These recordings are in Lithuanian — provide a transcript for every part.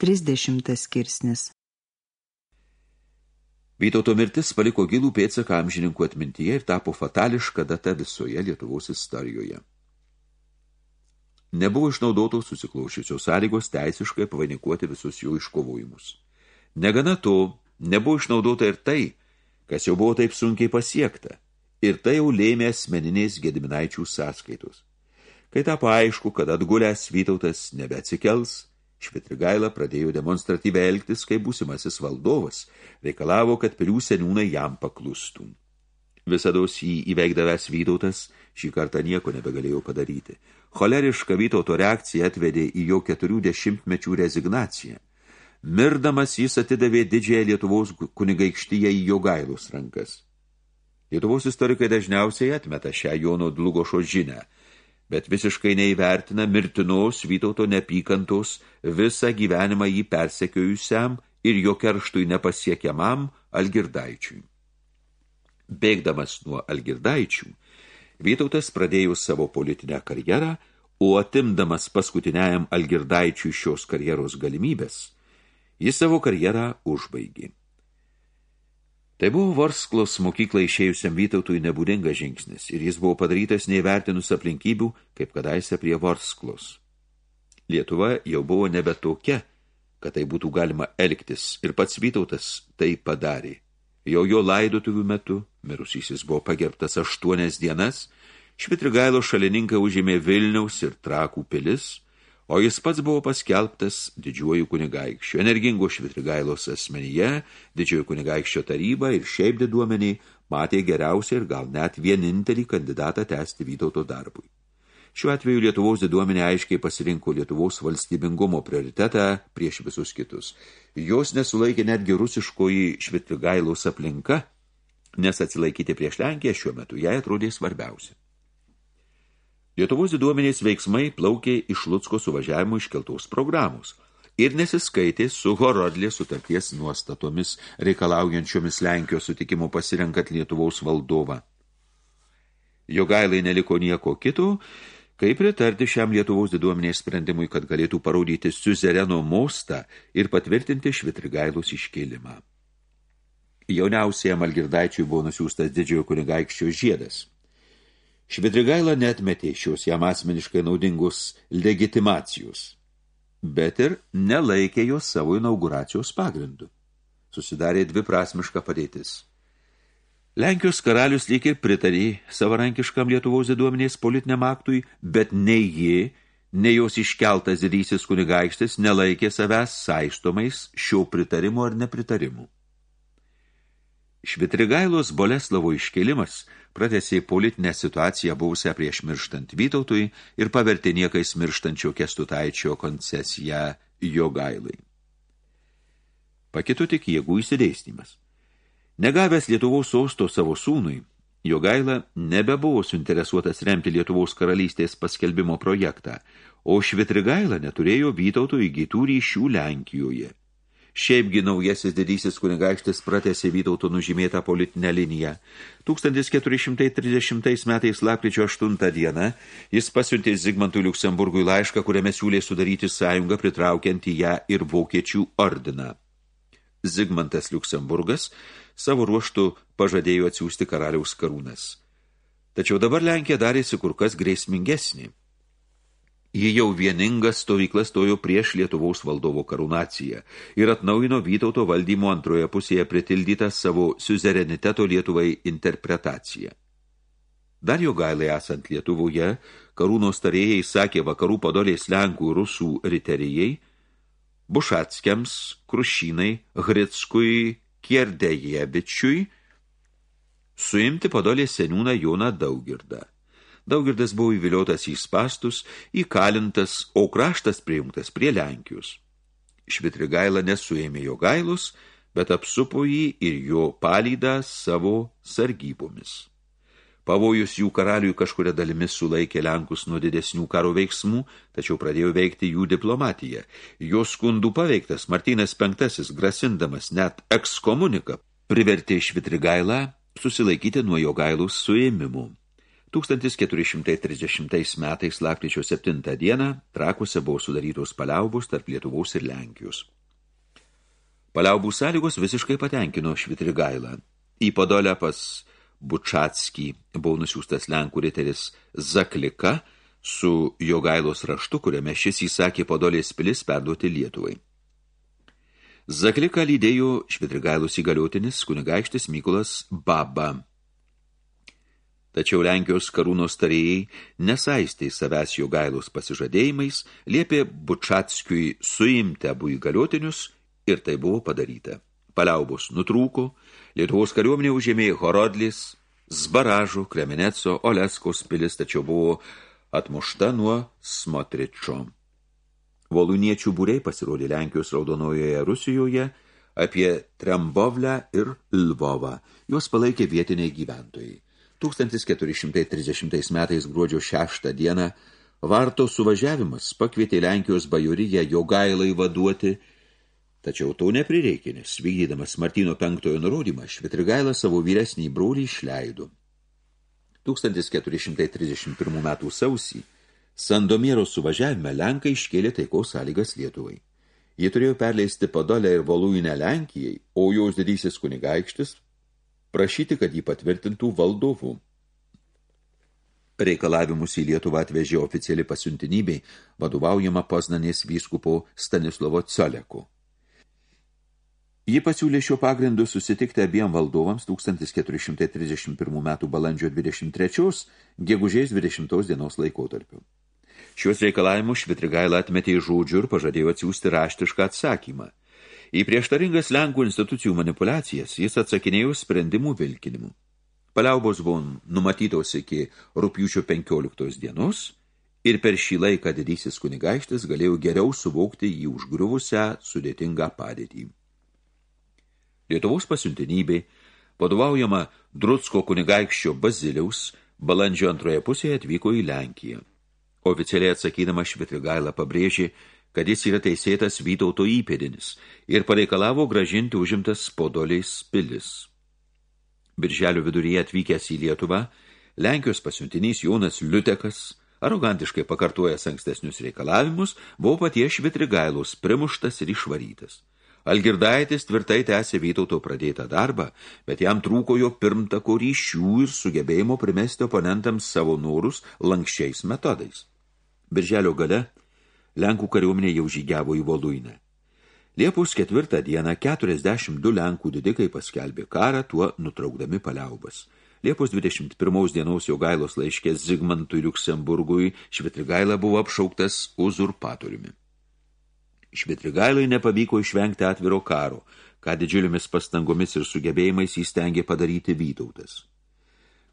30 skirsnis Vytauto mirtis paliko gilų pėdsaką amžininkų atmintyje ir tapo fatališka data visoje Lietuvos istorijoje. Nebuvo išnaudotos susiklaušiusios sąlygos teisiškai pavainikuoti visus jų iškovojimus. Negana to, nebuvo išnaudota ir tai, kas jau buvo taip sunkiai pasiekta, ir tai jau lėmė asmeninės Gediminaičių sąskaitos. Kai tapo aišku, kad atgulęs Vytautas nebeatsikels, Švitrigaila pradėjo demonstratyviai elgtis, kaip būsimasis valdovas, reikalavo, kad pilių seniūnai jam paklustų. Visados jį įveikdavęs Vytautas šį kartą nieko nebegalėjo padaryti. Choleriška Vytauto reakcija atvedė į jo keturių dešimtmečių rezignaciją. Mirdamas jis atidavė didžiąją Lietuvos kunigaikštyje į jo gailus rankas. Lietuvos istorikai dažniausiai atmeta šią Jono Dlugošo žinę – bet visiškai neįvertina mirtinos Vytauto nepykantos visą gyvenimą jį persekiojusiam ir jo kerštui nepasiekiamam Algirdaičiui. Bėgdamas nuo Algirdaičių, Vytautas pradėjo savo politinę karjerą, o atimdamas paskutiniajam Algirdaičiui šios karjeros galimybės, jis savo karjerą užbaigė. Tai buvo Vorsklos mokyklai išėjusiam Vytautui nebūdingas žingsnis ir jis buvo padarytas neįvertinus aplinkybių, kaip kadaise prie Vorsklos. Lietuva jau buvo nebe tokia, kad tai būtų galima elgtis ir pats Vytautas tai padarė. Jau jo laidotuvių metu, mirusysis buvo pagerbtas aštuonias dienas, Švitrigailo šalininkai užėmė Vilniaus ir Trakų pilis – o jis pats buvo paskelbtas didžiuoju kunigaikščiu. Energingo švitrigailos asmenyje, didžiojo kunigaikščio taryba ir šiaip diduomeniai matė geriausią ir gal net vienintelį kandidatą tęsti Vytauto darbui. Šiuo atveju Lietuvos diduomenė aiškiai pasirinko Lietuvos valstybingumo prioritetą prieš visus kitus. Jos nesulaikė netgi rusiškoji švitrigailos aplinka, nes atsilaikyti prieš Lenkiją šiuo metu jai atrodė svarbiausia. Lietuvos diduomenės veiksmai plaukė iš Lutsko suvažiavimo iškeltos programos ir nesiskaitė su Horodlės sutarties nuostatomis reikalaujančiomis Lenkijos sutikimo pasirenkant Lietuvaus valdovą. Jogailai neliko nieko kito, kaip pritarti šiam Lietuvos diduomenės sprendimui, kad galėtų parodyti Siuzereno mostą ir patvirtinti švitrigailus iškėlimą. Jauniausiam Algirdaičiui buvo nusiųstas didžiojo kunigaikščio žiedas – Švidrigaila netmetė šios jam asmeniškai naudingus legitimacijos, bet ir nelaikė jos savo inauguracijos pagrindu. Susidarė dviprasmiška padėtis. Lenkijos karalius lyg ir pritarė savarankiškam Lietuvos diduomenės politiniam aktui, bet nei ji, nei jos iškeltas didysis kunigaikštis nelaikė savęs saistomais šio pritarimo ar nepritarimų. Švitrigailos Boleslavo iškelimas pratėsi politinę situaciją buvusią prieš mirštant Vytautui ir pavertė niekais mirštančio Kestutaičio koncesiją Jogailai. Pakito tik jėgų įsidėstymas. Negavęs Lietuvos sosto savo sūnui, Jogaila nebebuvo suinteresuotas remti Lietuvos karalystės paskelbimo projektą, o Švitrigaila neturėjo Vytauto įgytų ryšių Lenkijoje. Šiaipgi naujasis didysis kunigaikštis pratėsi Vytauto nužymėtą politinę liniją. 1430 metais lapkričio 8 dieną jis pasiuntė Zigmantui Liuksemburgui laišką, kuriame siūlė sudaryti sąjungą pritraukiant į ją ir vokiečių ordiną. Zigmantas Liuksemburgas savo ruoštų pažadėjo atsiųsti karaliaus karūnas. Tačiau dabar Lenkija darėsi kur kas grėsmingesnį. Ji jau vieninga stovykla stojo prieš Lietuvaus valdovo karūnaciją ir atnaujino Vytauto valdymo antroje pusėje pritildytą savo suzereniteto Lietuvai interpretaciją. Dar jo gailai esant Lietuvoje, karūnos tarėjai sakė vakarų padolės Lenkų rusų riterijai, Bušatskiams, Krušinai, Hritskui, Kierdejevičiui, suimti padolės seniūną Joną Daugirdą. Daugirdas buvo įviliotas į spastus, įkalintas, o kraštas prijungtas prie Lenkijos. Švitrigaila nesuėmė jo gailus, bet apsupo jį ir jo palydą savo sargybomis. Pavojus jų karaliui kažkuria dalimis sulaikė Lenkus nuo didesnių karo veiksmų, tačiau pradėjo veikti jų diplomatiją. Jo skundų paveiktas Martynas V, grasindamas net ekskomuniką, privertė Švitrigailą susilaikyti nuo jo gailus suėmimų. 1430 metais lapkričio 7 dieną trakuose buvo sudarytos paliaubos tarp Lietuvos ir Lenkijos. Paliaubų sąlygos visiškai patenkino Švitrigailą. Į Podolę pas Bučatskį buvo nusiųstas Lenkų riteris Zaklika su Jogailos raštu, kuriame šis įsakė Podolės pilis perduoti Lietuvai. Zaklika lydėjo Švitrigailos įgaliotinis kunigaikštis Mykolas Baba – Tačiau Lenkijos karūnos tarėjai nesaistė savęs jo gailos pasižadėjimais, liepė Bučatskiui suimti abu įgaliotinius ir tai buvo padaryta. Paliaubos nutrūko, Lietuvos kariuomenė užėmė Horodlis, Zbaražų, Kremeneco, Oleskos pilis, tačiau buvo atmušta nuo Smotričio. Voluniečių būriai pasirodė Lenkijos raudonojoje Rusijoje apie Trembovlę ir Lvovą. Juos palaikė vietiniai gyventojai. 1430 metais gruodžio 6 dieną Varto suvažiavimas pakvietė Lenkijos bajoriją Jogailai vaduoti, tačiau to neprireikė, nes vykdydamas Martino penktojo nurodymą Švitrigailą savo vyresnį brolį išleido. 1431 metų sausį Sandomiero suvažiavime Lenkai iškėlė taikos sąlygas Lietuvai. Jie turėjo perleisti Podolę ir Voluinę Lenkijai, o jos didysis kunigaikštis prašyti, kad jį patvirtintų valdovų. Reikalavimus į Lietuvą atvežė oficiali pasiuntinybei, vadovaujama Poznanės vyskupo Stanislovo Coleko. Ji pasiūlė šio pagrindu susitikti abiem valdovams 1431 metų balandžio 23, gegužės 20 dienos laikotarpiu. Šios reikalavimus Švitrigaila atmetė žodžių ir pažadėjo atsiųsti raštišką atsakymą – Į prieštaringas Lenkų institucijų manipulacijas jis atsakinėjo sprendimų vilkinimu. Paliaubos buvo numatytos iki rūpjūčio 15 dienos ir per šį laiką didysis kunigaištis galėjo geriau suvokti jį užgriuvusią sudėtingą padėtį. Lietuvos pasiuntinybė, vadovaujama Drutsko kunigaikščio Baziliaus, balandžio antroje pusėje atvyko į Lenkiją. Oficialiai atsakydama Švitrigaila pabrėžė, kad jis yra teisėtas Vytauto įpėdinis ir pareikalavo gražinti užimtas podoliais pilis. Birželio viduryje atvykęs į Lietuvą, Lenkijos pasiuntinys Jonas Liutekas, arogantiškai pakartojęs ankstesnius reikalavimus, buvo paties Švitrigailos primuštas ir išvarytas. Algirdaitis tvirtai tęsė Vytauto pradėtą darbą, bet jam trūko jo pirmtako ryšių ir sugebėjimo primesti oponentams savo norus lankščiais metodais. Birželio gale Lenkų kariuomenė jau žygiavo į Voluinę. Liepus ketvirtą dieną 42 Lenkų didikai paskelbė karą, tuo nutraukdami paliaubas. Liepos 21 dienos jau gailos laiškės Zigmantui Liuksemburgui Švitrigaila buvo apšauktas uzurpatoriumi. Švitrigailai nepavyko išvengti atviro karo, ką didžiuliomis pastangomis ir sugebėjimais įstengė padaryti Vytautas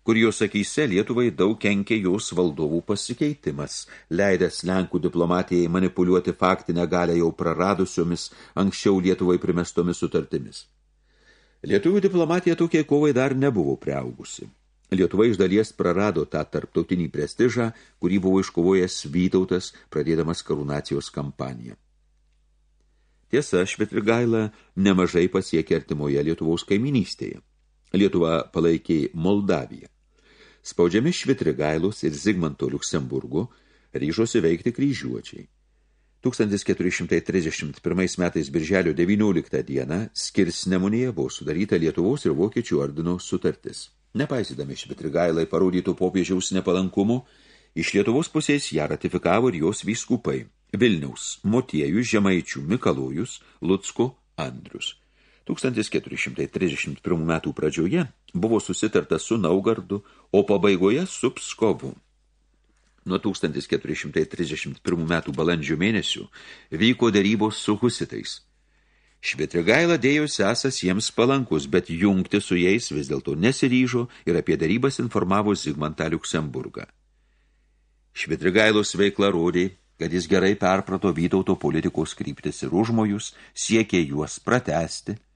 kur jos akyse Lietuvai daug kenkė jos valdovų pasikeitimas, leidęs Lenkų diplomatijai manipuliuoti faktinę galę jau praradusiomis anksčiau Lietuvai primestomis sutartimis. Lietuvių diplomatija tokie kovai dar nebuvo priaugusi. Lietuva iš dalies prarado tą tarptautinį prestižą, kurį buvo iškovojęs Vytautas, pradėdamas karūnacijos kampaniją. Tiesa, Švitrigaila nemažai pasiekė artimoje Lietuvos kaiminystėje. Lietuva palaikė Moldaviją. Spaudžiami Švitrigailus ir Zigmanto Liuksemburgu ryžosi veikti kryžiuočiai. 1431 metais birželio 19 dieną Skirsnemunėje buvo sudaryta Lietuvos ir Vokiečių ordino sutartis. Nepaisydami Švitrigailai parodytų popiežiaus nepalankumu, iš Lietuvos pusės ją ratifikavo ir jos vyskupai Vilniaus, Motiejus, Žemaičių, Mikalojus, Lucko, Andrius. 1431 metų pradžioje buvo susitarta su Naugardu, o pabaigoje su Pskovu. Nuo 1431 metų balandžio mėnesių vyko darybos su husitais. Švitrigaila dėjosi esas jiems palankus, bet jungti su jais vis dėlto nesiryžo ir apie darybas informavo Zigmantą Liuksemburgą. Švitrigailos veikla rodė, kad jis gerai perprato Vytauto politikos kryptis ir užmojus, siekė juos pratesti –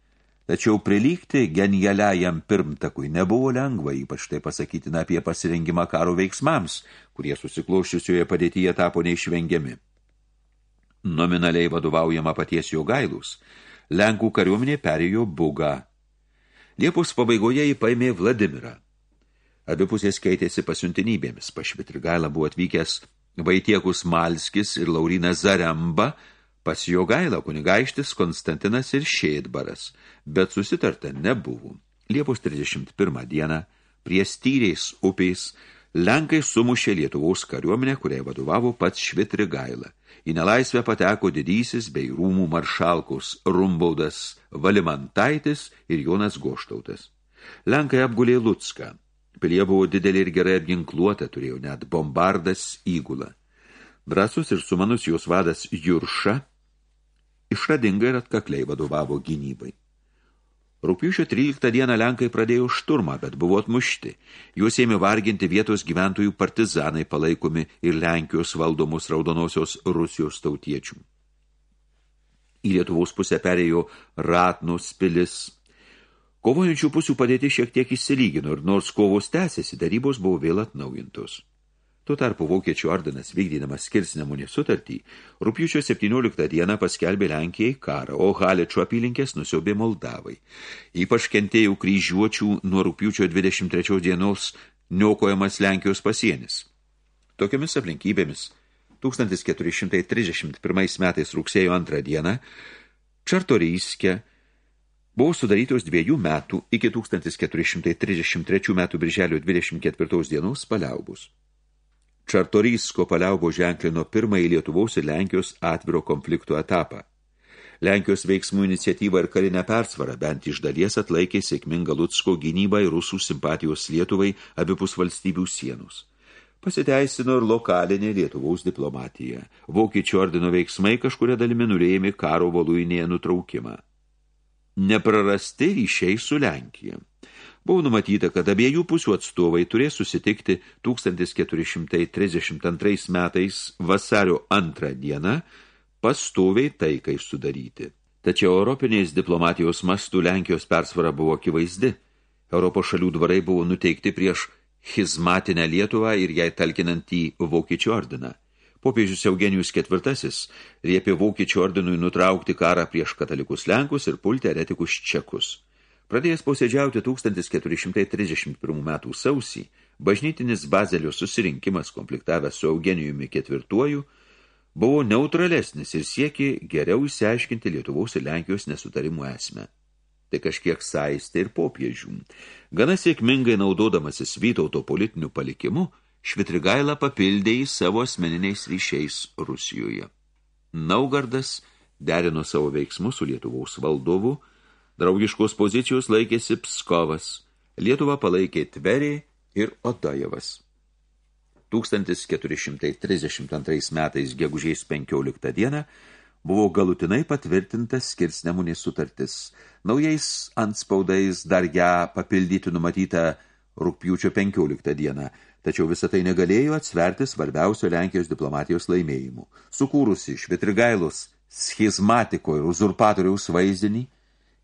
Tačiau prilygti genialiajam pirmtakui nebuvo lengva, ypač tai pasakytina apie pasirengimą karo veiksmams, kurie susikloščiusioje padėtyje tapo neišvengiami. Nominaliai vadovaujama paties jo gailus, Lenkų kariuomenė perėjo Bugą. Liepos pabaigoje jį paėmė Vladimirą. Abipusės keitėsi pasiuntinybėmis. Pas Švitrigailą buvo atvykęs Vaitiekus Malskis ir Laurina Zaremba, pas Jogailą kunigaištis Konstantinas ir Šėdbaras, bet susitarta nebuvo. Liepos 31 dieną prie styriais upiais Lenkai sumušė Lietuvos kariuomenę, kuriai vadovavo pats Švitrigaila. Į nelaisvę pateko didysis bei rūmų maršalkus Rumbaudas Valimantaitis ir Jonas Goštautas. Lenkai apgulė Lucką. Pilie buvo didelė ir gerai apginkluota, turėjo net bombardas įgulą. Drasus ir sumanus jos vadas Jurša išradingai ir atkakliai vadovavo gynybai. Rūpiušio 13 dieną Lenkai pradėjo šturmą, bet buvo atmušti. Juos ėmė varginti vietos gyventojų partizanai palaikomi ir Lenkijos valdomos raudonosios Rusijos tautiečių. Į Lietuvos pusę perėjo Ratnus pilis. Kovojančių pusių padėti šiek tiek išsilygino ir nors kovos tęsėsi, darybos buvo vėl atnaujintos. Tuo tarpu Vokiečių ordinas vykdydamas skirsnemunį sutartį, rūpiučio 17 dieną paskelbė Lenkijai karą, o Haličio apylinkės nusiaubė Moldavai. Ypač kentėjų kryžiuočių nuo rūpiučio 23 dienos niokojamas Lenkijos pasienis. Tokiomis aplinkybėmis 1431 metais rugsėjo 2 dieną Čartoryskė buvo sudarytos dviejų metų iki 1433 metų birželio 24 dienos paliaubus. Čartorysko paliaubo ženklino pirmąjį Lietuvos ir Lenkijos atviro konflikto etapą. Lenkijos veiksmų iniciatyva ir karinę persvarą bent iš dalies atlaikė sėkmingą Lutsko gynybą ir rusų simpatijos Lietuvai abipus valstybių sienus. Pasiteisino ir lokalinė Lietuvos diplomatija. Vokiečių ordino veiksmai kažkuria dalimi nurėjami karo voluinėje nutraukimą. Neprarasti ryšiai su Lenkija. Buvo numatyta, kad abiejų pusių atstovai turės susitikti 1432 metais vasario antrą dieną pastoviai taikai sudaryti. Tačiau europinės diplomatijos mastų Lenkijos persvara buvo akivaizdi. Europos šalių dvarai buvo nuteikti prieš schizmatinę Lietuvą ir jai talkinantį Vokiečių ordiną. Popiežius Eugenijus IV liepė Vokiečių ordinui nutraukti karą prieš katalikus Lenkus ir pulti eretikus Čekus. Pradėjęs posėdžiauti 1431 metų sausį, bažnytinis Bazelio susirinkimas konfliktavęs su Eugenijumi IV buvo neutralesnis ir siekė geriau įsiaiškinti Lietuvos ir Lenkijos nesutarimų esmę. Tai kažkiek saistė ir popiežių. Gana sėkmingai naudodamasis Vytauto politiniu palikimu, Švitrigaila papildė į savo asmeniniais ryšiais Rusijoje. Naugardas derino savo veiksmus su Lietuvos valdovu, Draugiškos pozicijos laikėsi Pskovas, Lietuvą palaikė Tverė ir Odojevas. 1432 metais gegužės 15 dieną buvo galutinai patvirtintas skirsnemunės sutartis. Naujais anspaudais dar ją papildyti numatytą rūpjūčio 15 dieną, tačiau visą tai negalėjo atsverti svarbiausio Lenkijos diplomatijos laimėjimų. Sukūrusi Švitrigailus schizmatiko ir uzurpatoriaus vaizdinį,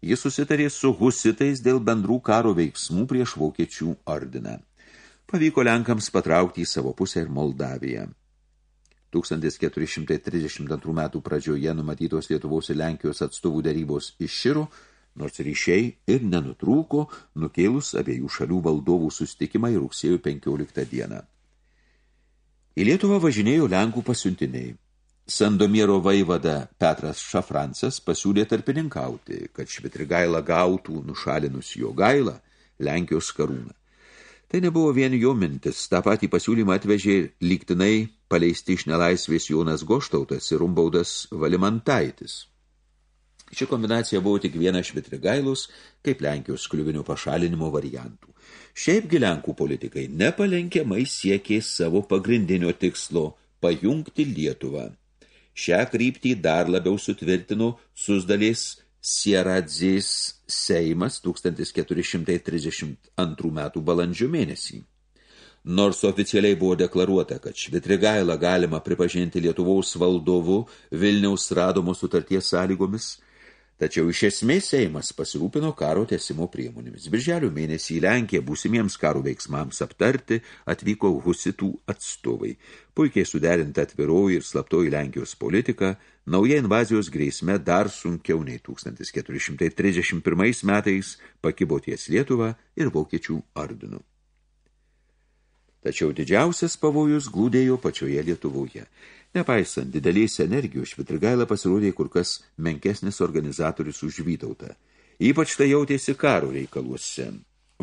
Jis susitarė su husitais dėl bendrų karo veiksmų prieš vokiečių ordiną. Pavyko Lenkams patraukti į savo pusę ir Moldaviją. 1432 metų pradžioje numatytos Lietuvos ir Lenkijos atstovų darybos išširo, nors ryšiai ir nenutrūko, nukėlus abiejų šalių valdovų sustikimą į rugsėjo 15 dieną. Į Lietuvą važinėjo Lenkų pasiuntiniai. Sandomiero vaivada Petras Šafrancas pasiūlė tarpininkauti, kad Švitrigaila gautų nušalinus jo gailą Lenkijos karūną. Tai nebuvo vien jo mintis, tą patį pasiūlymą atvežė lygtinai paleisti iš nelaisvės Jonas Goštautas ir Rumbaudas Valimantaitis. Ši kombinacija buvo tik viena Švitrigailus, kaip Lenkijos kliuvinių pašalinimo variantų. Šiaipgi Lenkų politikai nepalenkiamai siekė savo pagrindinio tikslo – pajungti Lietuvą. Šią kryptį dar labiau sutvirtino Suzdalės Sieradzės Seimas 1432 metų balandžio mėnesį. Nors oficialiai buvo deklaruota, kad Švitrigailą galima pripažinti Lietuvos valdovu Vilniaus radomo sutarties sąlygomis, Tačiau iš esmės Seimas pasirūpino karo tesimo priemonėmis. Birželio mėnesį į Lenkiją būsimiems karo veiksmams aptarti atvyko husitų atstovai. Puikiai suderinta atviroji ir slaptoji Lenkijos politika, nauja invazijos grėsme dar sunkiau nei 1431 metais pakibo ties Lietuvą ir Vokiečių ordinu. 1432 metais pakibo ties Lietuvą ir Vokiečių ordinu. Tačiau didžiausias pavojus glūdėjo pačioje Lietuvoje. Nepaisant didelės energijos, Švitrigaila pasirodė kur kas menkesnis organizatorius už Vytautą. Ypač tai jautėsi karo reikaluose.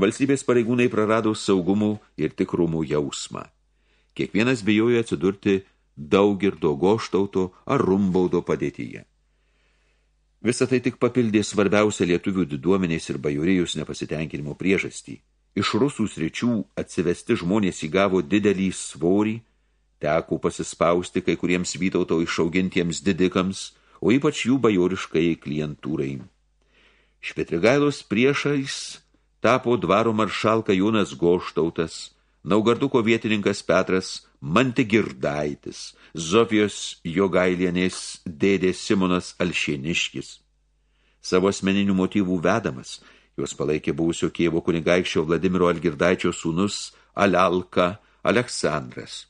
Valstybės pareigūnai prarado saugumų ir tikrumų jausmą. Kiekvienas bijojo atsidurti daugirdo goštauto ar rumbaudo padėtyje. Visą tai tik papildė svarbiausia lietuvių diduomenės ir bajorijus nepasitenkinimo priežastį. Iš rusų sričių atsivesti žmonės įgavo didelį svorį, teko pasispausti kai kuriems Vytauto išaugintiems didikams, o ypač jų bajoriškai klientūrai. Špetrigailos priešais tapo dvaro maršalka Jonas Goštautas, Naugarduko vietininkas Petras Mantigirdaitis, Zofijos Jogailienės dėdė Simonas Alšieniškis. Savo asmeninių motyvų vedamas – Juos palaikė buvusio Kievo kunigaikščio Vladimiro Algirdaičio sūnus Alelka Aleksandras.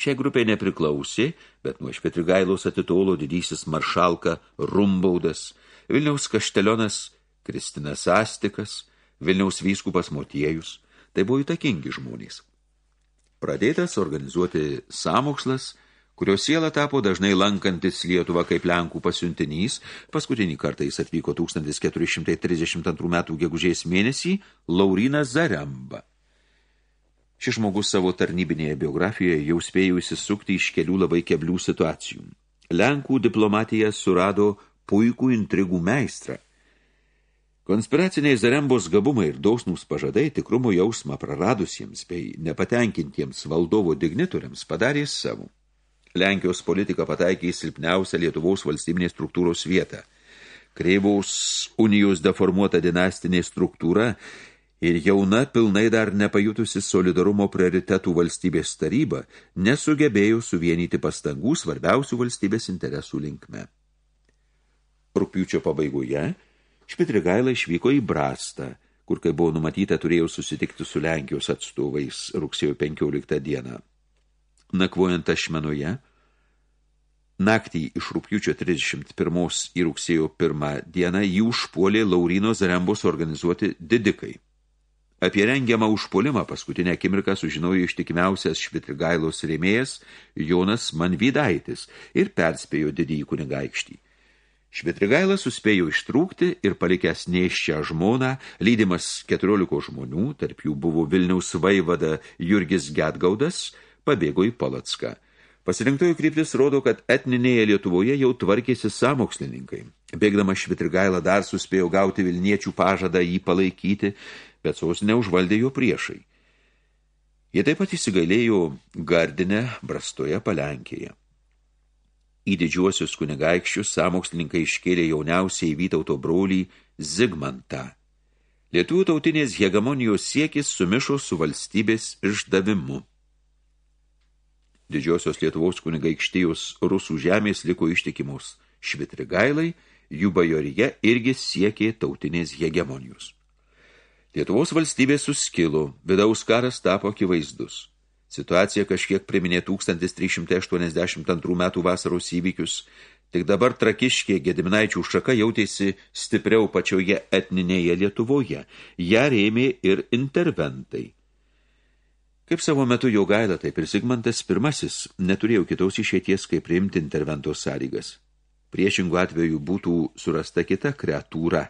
Šiai grupiai nepriklausė, bet nuo Špetrigailos atitolo didysis maršalka Rumbaudas, Vilniaus kaštelionas Kristinas Astikas, Vilniaus vyskupas Motiejus. Tai buvo įtakingi žmonės. Pradėtas organizuoti samokslas – kurio siela tapo dažnai lankantis Lietuvą kaip Lenkų pasiuntinys, paskutinį kartą jis atvyko 1432 metų gegužės mėnesį, Laurinas Zaremba. Šis žmogus savo tarnybinėje biografijoje jau spėjo įsisukti iš kelių labai keblių situacijų. Lenkų diplomatija surado puikų intrigų meistrą. Konspiraciniai Zarembos gabumai ir dausnūs pažadai tikrumo jausmą praradusiems bei nepatenkintiems valdovo dignitoriams padarė savo. Lenkijos politika pataikė į silpniausią Lietuvos valstybinės struktūros vietą. Kreivaus unijos deformuota dinastinė struktūra ir jauna pilnai dar nepajutusi solidarumo prioritetų valstybės taryba nesugebėjo suvienyti pastangų svarbiausių valstybės interesų linkme. Rūpiučio pabaigoje Špitrigaila išvyko į Brastą, kur, kai buvo numatyta, turėjo susitikti su Lenkijos atstovais rugsėjo 15 dieną. Nakvojant ašmenoje, naktį iš rūpjūčio 31 į rugsėjo 1 dieną jį užpuolė Laurino Zarembos organizuoti didikai. Apie rengiamą užpuolimą paskutinę akimirką sužinojo ištikimiausias Švitrigailos rėmėjas Jonas Manvidaitis ir perspėjo didįjį kunigaikštį. Švitrigailas suspėjo ištrūkti ir palikęs neščią žmoną, lydimas 14 žmonių, tarp jų buvo Vilniaus vaivada Jurgis Getgaudas, pabėgo į Palatską. Pasirinktojų kryptis rodo, kad etninėje Lietuvoje jau tvarkėsi samokslininkai. Bėgdama Švitrigailą dar suspėjo gauti Vilniečių pažadą jį palaikyti, bet saus neužvaldė jo priešai. Jie taip pat įsigailėjo Gardinę Brastoje Palenkėje. Į didžiuosius kunigaikščius samokslininkai iškėlė jauniausiai Vytauto brolį Zigmantą. Lietuvių tautinės hegemonijos siekis sumišo su valstybės išdavimu. Didžiosios Lietuvos kunigaikštijos rusų žemės liko ištikimos švitrigailai, jų bajorija irgi siekė tautinės hegemonijos. Lietuvos valstybė suskilo, vidaus karas tapo akivaizdus. Situacija kažkiek priminė 1382 metų vasaros įvykius, tik dabar trakiškė Gediminaičių šaka jautėsi stipriau pačioje etninėje Lietuvoje, ją rėmė ir interventai – Kaip savo metu jo gaila, taip ir Sigmantas pirmasis neturėjo kitos išėties, kaip priimti intervento sąlygas. Priešingų atveju būtų surasta kita kreatūra,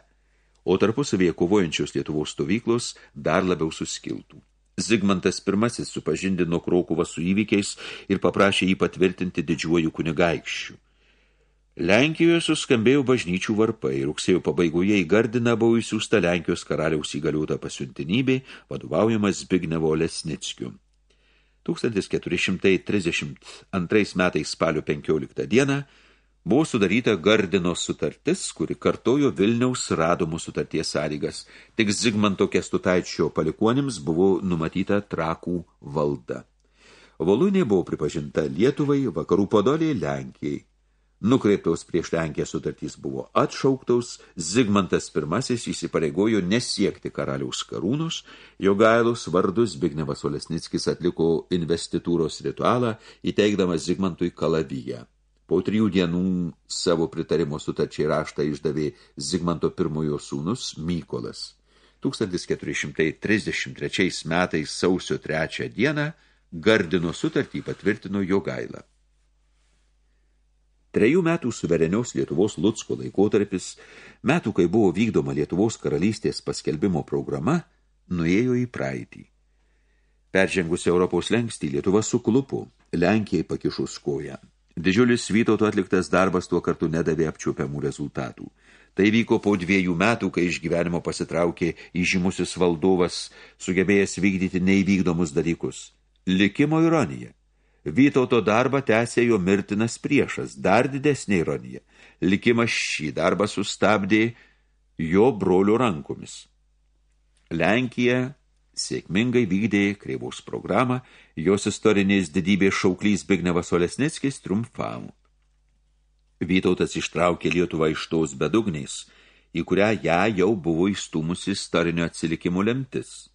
o tarpusavėje kovojančios Lietuvos stovyklos dar labiau suskiltų. Zigmantas pirmasis supažindino Kraukuvą su įvykiais ir paprašė jį patvirtinti didžiuojų kunigaikščių. Lenkijoje suskambėjo bažnyčių varpai, rugsėjo pabaigoje į Gardiną buvo įsiūsta Lenkijos karaliaus įgaliuota pasiuntinybė, vadovaujamas Zbignevo Lesnickiu. 1432 metais spalio 15 dieną buvo sudaryta Gardino sutartis, kuri kartojo Vilniaus radomų sutarties sąlygas. Tik Zigmanto Kestutaičio palikuonims buvo numatyta trakų valda. Voluinė buvo pripažinta Lietuvai, vakarų podolė Lenkijai. Nukreiptaus prieš Lenkiją sutartys buvo atšauktaus, Zigmantas I įsipareigojo nesiekti karaliaus karūnos, jo gailus vardus Bignevas Olesnickis atliko investitūros ritualą, įteikdamas Zigmantui kalaviją. Po trijų dienų savo pritarimo sutarčiai raštą išdavė Zigmanto pirmojo sūnus Mykolas. 1433 metais sausio 3 dieną Gardino sutartį patvirtino Jogaila. Trejų metų suvereniaus Lietuvos Lutsko laikotarpis, metų, kai buvo vykdoma Lietuvos karalystės paskelbimo programa, nuėjo į praeitį. Peržengusi Europos lengstį, Lietuva suklupo, Lenkijai pakišus koją. Didžiulis Vytauto atliktas darbas tuo kartu nedavė apčiuopiamų rezultatų. Tai vyko po dviejų metų, kai iš gyvenimo pasitraukė įžymusis valdovas, sugebėjęs vykdyti neįvykdomus dalykus. Likimo ironija. Vytauto darbą tęsė jo mirtinas priešas, dar didesnė ironija. Likimas šį darbą sustabdė jo brolio rankomis. Lenkija sėkmingai vykdė kreivos programą, jos istorinės didybės šauklys Bignevas Olesnickis triumfavo. Vytautas ištraukė Lietuvą iš tos bedugniais, į kurią ją jau buvo įstūmusi istorinio atsilikimų lemtis.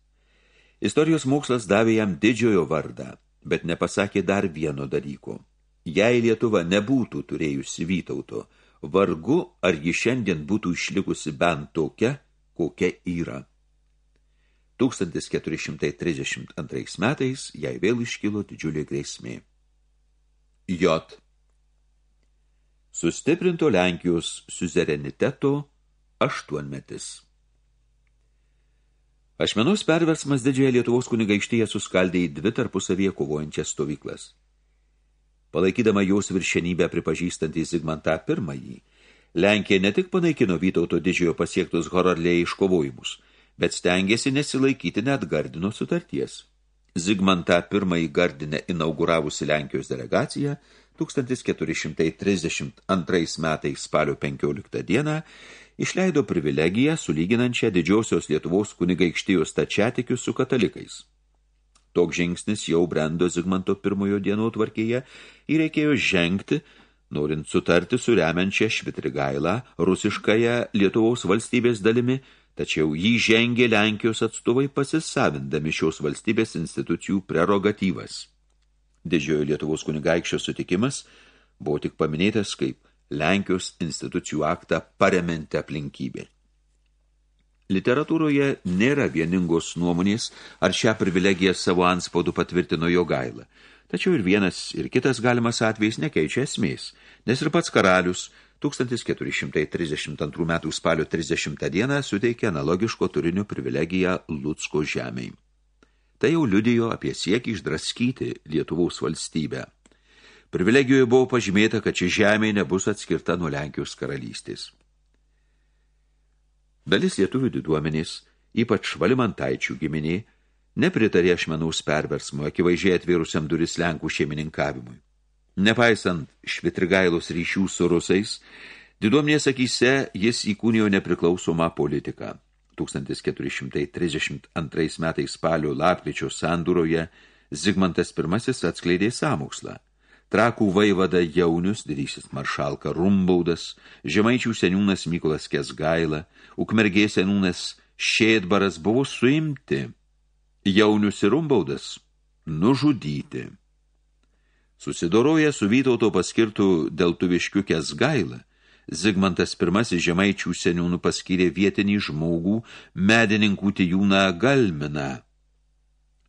Istorijos mokslas davė jam didžiojo vardą, bet nepasakė dar vieno dalyko. Jei Lietuva nebūtų turėjusi Vytauto, vargu ar ji šiandien būtų išlikusi bent tokia, kokia yra. 1432 metais jai vėl iškilo didžiulė grėsmė. J sustiprinto Lenkijos suzereniteto aštuonmetis. Ašmenos perversmas didžiąją Lietuvos kunigaikštyje suskaldė į dvi tarpusavėje kovojančias stovyklas. Palaikydama jos viršenybę pripažįstantį Zigmantą I, Lenkija ne tik panaikino Vytauto didžiojo pasiektus horarlėje iškovojimus, bet stengiasi nesilaikyti net Gardino sutarties. Zigmantą I Gardinę inauguravusi Lenkijos delegacija 1432 metais spalio 15 dieną išleido privilegiją sulyginančią didžiosios Lietuvos kunigaikštijos tačiatikius su katalikais. Toks žingsnis jau brendo Zigmanto pirmojo dienų tvarkėje ir reikėjo žengti, norint sutarti su remiančia Švitrigailą, rusiškąją Lietuvos valstybės dalimi, tačiau jį žengė Lenkijos atstovai pasisavindami šios valstybės institucijų prerogatyvas. Didžiojo Lietuvos kunigaikščio sutikimas buvo tik paminėtas kaip Lenkijos institucijų aktą pareminti aplinkybė. Literatūroje nėra vieningos nuomonės, ar šią privilegiją savo anspaudų patvirtino jo gailą. Tačiau ir vienas, ir kitas galimas atvejs nekeičia esmės, nes ir pats karalius 1432 metų spalio 30 dieną suteikė analogiško turinio privilegiją Lutsko žemei. Tai jau liudijo apie siekį išdraskyti Lietuvos valstybę. Privilegijoje buvo pažymėta, kad ši žemė nebus atskirta nuo Lenkijos karalystės. Dalis lietuvių diduomenės, ypač valimantaičių giminė, nepritarė ašmenaus perversmo, akivaizdžiai atvėrusiam duris Lenkų šeimininkavimui. Nepaisant švitrigailos ryšių su rusais, diduomenės akyse jis įkūnijo nepriklausomą politiką. 1432 metais spalio lapkričio sandūroje Zigmantas I atskleidė sąmokslą. Trakų vaivada Jaunius, didysis maršalka Rumbaudas, Žemaičių seniūnas Mykolas Kesgaila, Ukmergės seniūnas Šėdbaras buvo suimti, Jaunius ir Rumbaudas nužudyti. Susidoroja su Vytauto paskirtų dėl tuviškių Kesgailą, Zigmantas I žemaičių seniūnų paskyrė vietinį žmogų medininkų tijūną Galminą,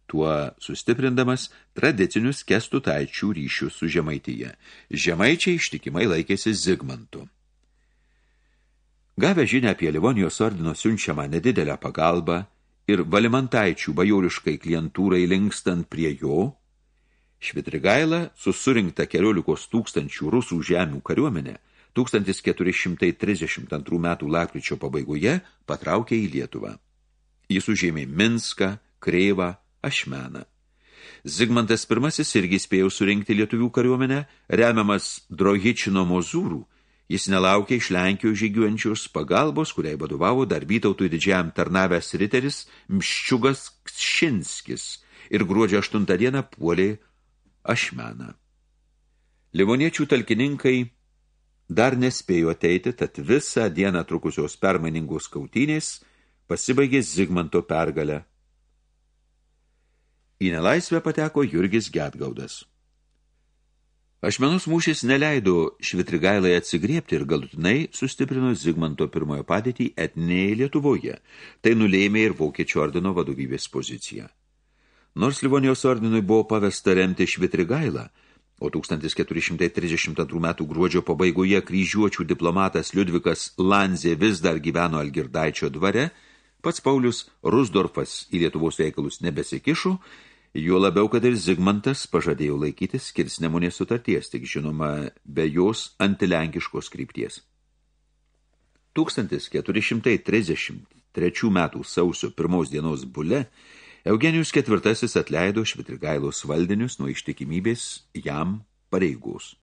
tuo sustiprindamas tradicinius kestutaičių ryšius su Žemaityje. Žemaičiai ištikimai laikėsi Zigmantu. Gavę žinę apie Livonijos ordino siunčiamą nedidelę pagalbą ir valimantaičių bajoriškai klientūrai linkstant prie jo, Švitrigaila susurinkta keliolikos tūkstančių rusų žemių kariuomenę 1432 metų lakryčio pabaigoje patraukė į Lietuvą. Jis užėmė Minską, Kreivą, Ašmeną. Zigmantas I irgi spėjo surinkti lietuvių kariuomenę, remiamas Drohičino mozūrų, jis nelaukė iš Lenkijos žygiuojančios pagalbos, kuriai vadovavo dar Vytautui didžiajam tarnavęs riteris Mščiugas Kšinskis ir gruodžio 8 dieną puolė Ašmeną. Livoniečių talkininkai dar nespėjo ateiti, tad visą dieną trukusios permainingos kautynės pasibaigė Zigmanto pergalę. Į nelaisvę pateko Jurgis Getgaudas. Ašmenus mūšis neleido Švitrigailai atsigriepti ir galutinai sustiprino Zigmanto pirmojo padėtį etnėje Lietuvoje. Tai nulėmė ir Vokiečių ordino vadovybės poziciją. Nors Livonijos ordinui buvo pavesta remti Švitrigailą, o 1432 metų gruodžio pabaigoje kryžiuočių diplomatas Liudvikas Lanzė vis dar gyveno Algirdaičio dvare, pats Paulius Rusdorfas į Lietuvos reikalus nebesikišo Jo labiau, kad ir Zigmantas pažadėjo laikytis skirsnemunės sutarties, tik žinoma, be jos antilenkiškos krypties. 1433 metų sausio pirmos dienos bule Eugenijus IV atleido Švitrigailos valdinius nuo ištikimybės jam pareigos.